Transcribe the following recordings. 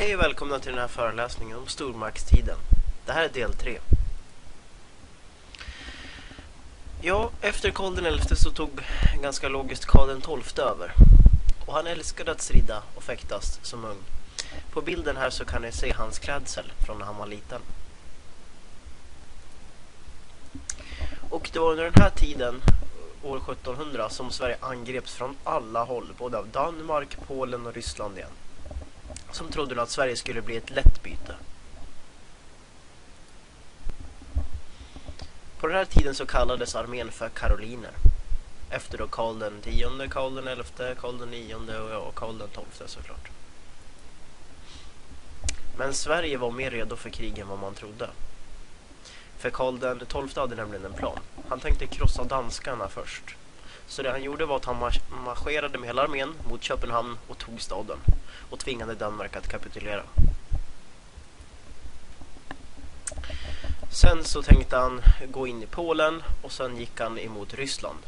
Hej och välkomna till den här föreläsningen om stormaktstiden. Det här är del 3. Ja, efter Karl XI så tog ganska logiskt Karl XII över. Och han älskade att strida och fäktas som ung. På bilden här så kan ni se hans klädsel från när han var liten. Och det var under den här tiden, år 1700, som Sverige angreps från alla håll. Både av Danmark, Polen och Ryssland igen som trodde att Sverige skulle bli ett lätt byte. På den här tiden så kallades armén för karoliner. Efter då Karl den tionde, Karl den elfte, Karl den nionde och Karl den tolfte såklart. Men Sverige var mer redo för krig än vad man trodde. För Karl den tolfte hade nämligen en plan. Han tänkte krossa danskarna först. Så det han gjorde var att han marscherade med hela armén mot Köpenhamn och tog staden och tvingade Danmark att kapitulera. Sen så tänkte han gå in i Polen och sen gick han emot Ryssland.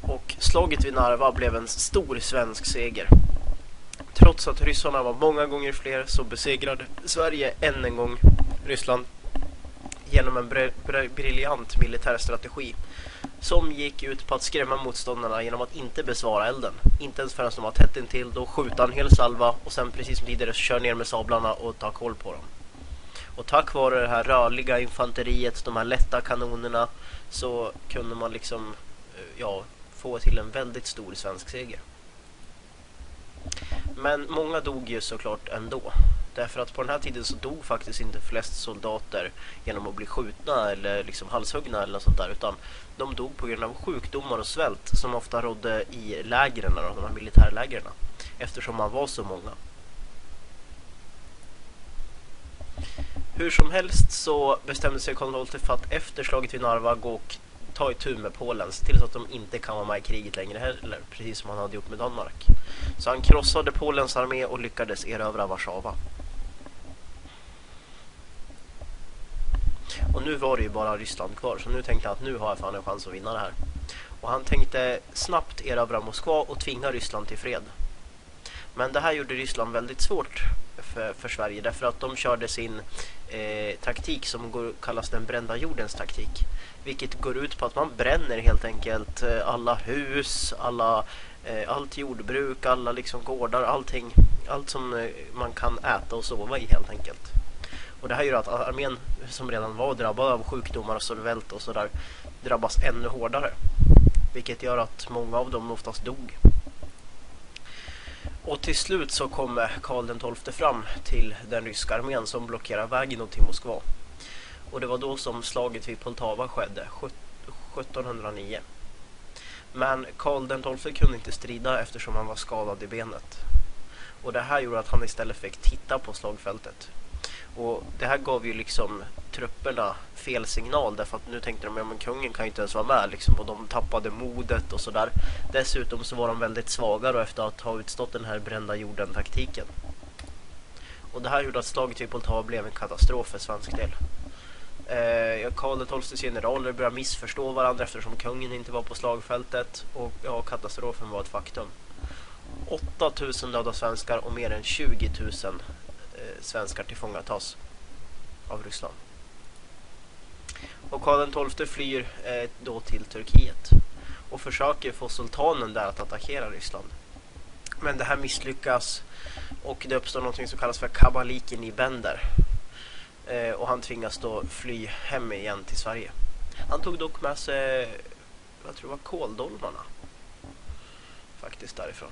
Och slaget vid Narva blev en stor svensk seger. Trots att ryssarna var många gånger fler så besegrade Sverige än en gång Ryssland genom en br br briljant militär strategi som gick ut på att skrämma motståndarna genom att inte besvara elden. Inte ens förrän de var tätt intill, då skjuta en hel salva och sen precis som tidigare kör ner med sablarna och ta koll på dem. Och tack vare det här rörliga infanteriet, de här lätta kanonerna så kunde man liksom eh, ja, få till en väldigt stor svensk seger. Men många dog ju såklart ändå. Därför att på den här tiden så dog faktiskt inte flest soldater genom att bli skjutna eller liksom halshuggna eller något sånt där. Utan de dog på grund av sjukdomar och svält som ofta rådde i lägren, de här militärlägren. Eftersom man var så många. Hur som helst så bestämde sig Konrad för att efter slaget vid Narva gå och ta itu med Polen till så att de inte kan vara med i kriget längre heller, precis som han hade gjort med Danmark. Så han krossade Polens armé och lyckades erövra Warszawa. Och nu var det ju bara Ryssland kvar, så nu tänkte han att nu har jag fan en chans att vinna det här. Och han tänkte snabbt erövra Moskva och tvinga Ryssland till fred. Men det här gjorde Ryssland väldigt svårt för, för Sverige därför att de körde sin eh, taktik som går, kallas den brända jordens taktik. Vilket går ut på att man bränner helt enkelt eh, alla hus, alla, eh, allt jordbruk, alla liksom gårdar, allting. Allt som eh, man kan äta och sova i helt enkelt. Och det här gör att armén som redan var drabbad av sjukdomar och svält och sådär drabbas ännu hårdare. Vilket gör att många av dem oftast dog. Och till slut så kommer Karl XII fram till den ryska armén som blockerar vägen till Moskva. Och det var då som slaget vid Poltava skedde, 1709. Men Karl XII kunde inte strida eftersom han var skadad i benet. Och det här gjorde att han istället fick titta på slagfältet. Och det här gav ju liksom trupperna fel signal därför att nu tänkte de, ja men kungen kan ju inte ens vara med liksom och de tappade modet och sådär. Dessutom så var de väldigt svaga då efter att ha utstått den här brända jorden-taktiken. Och det här gjorde att slaget vid Poltava blev en katastrof för svensk del. Eh, Karl XIIs generaler började missförstå varandra eftersom kungen inte var på slagfältet och ja, katastrofen var ett faktum. 8000 döda svenskar och mer än 20 000 svenskar tillfångatas av Ryssland. Och Karl XII flyr eh, då till Turkiet och försöker få sultanen där att attackera Ryssland. Men det här misslyckas och det uppstår något som kallas för kabaliken i Bender. Eh, och han tvingas då fly hem igen till Sverige. Han tog dock med sig, jag tror det var kåldolmarna. Faktiskt därifrån.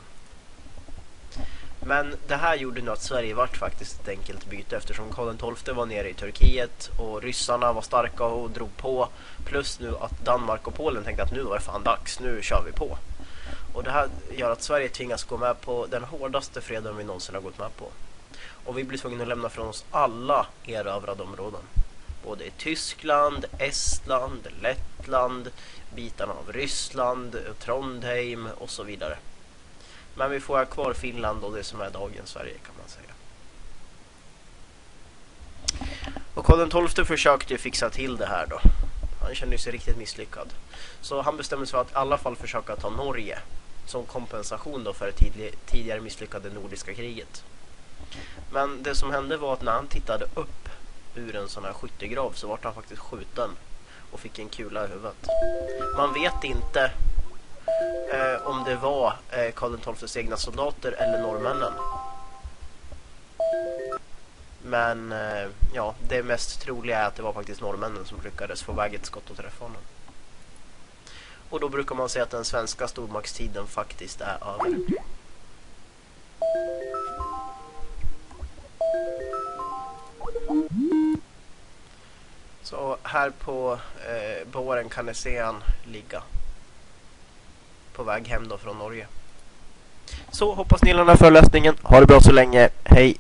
Men det här gjorde nu att Sverige vart faktiskt ett enkelt byte eftersom Karl XII var nere i Turkiet och ryssarna var starka och drog på. Plus nu att Danmark och Polen tänkte att nu var det fan dags, nu kör vi på. Och det här gör att Sverige tvingas gå med på den hårdaste freden vi någonsin har gått med på. Och vi blir tvungna att lämna från oss alla erövrade områden. Både i Tyskland, Estland, Lettland, bitarna av Ryssland, Trondheim och så vidare. Men vi får ha kvar Finland och det som är dagens Sverige kan man säga. Och Karl XII försökte fixa till det här då. Han kände sig riktigt misslyckad. Så han bestämde sig för att i alla fall försöka ta Norge. som kompensation då för det tidigare misslyckade nordiska kriget. Men det som hände var att när han tittade upp ur en sån här skyttegrav så vart han faktiskt skjuten och fick en kula i huvudet. Man vet inte eh, om det var eh, Karl XIIs egna soldater eller norrmännen. Men eh, ja, det mest troliga är att det var faktiskt norrmännen som lyckades få väg ett skott och träffa honom. Och då brukar man säga att den svenska stormaktstiden faktiskt är över. Så här på eh, båren kan ni se han ligga. På väg hem då från Norge. Så hoppas ni gillar den här föreläsningen. Ha det bra så länge. Hej!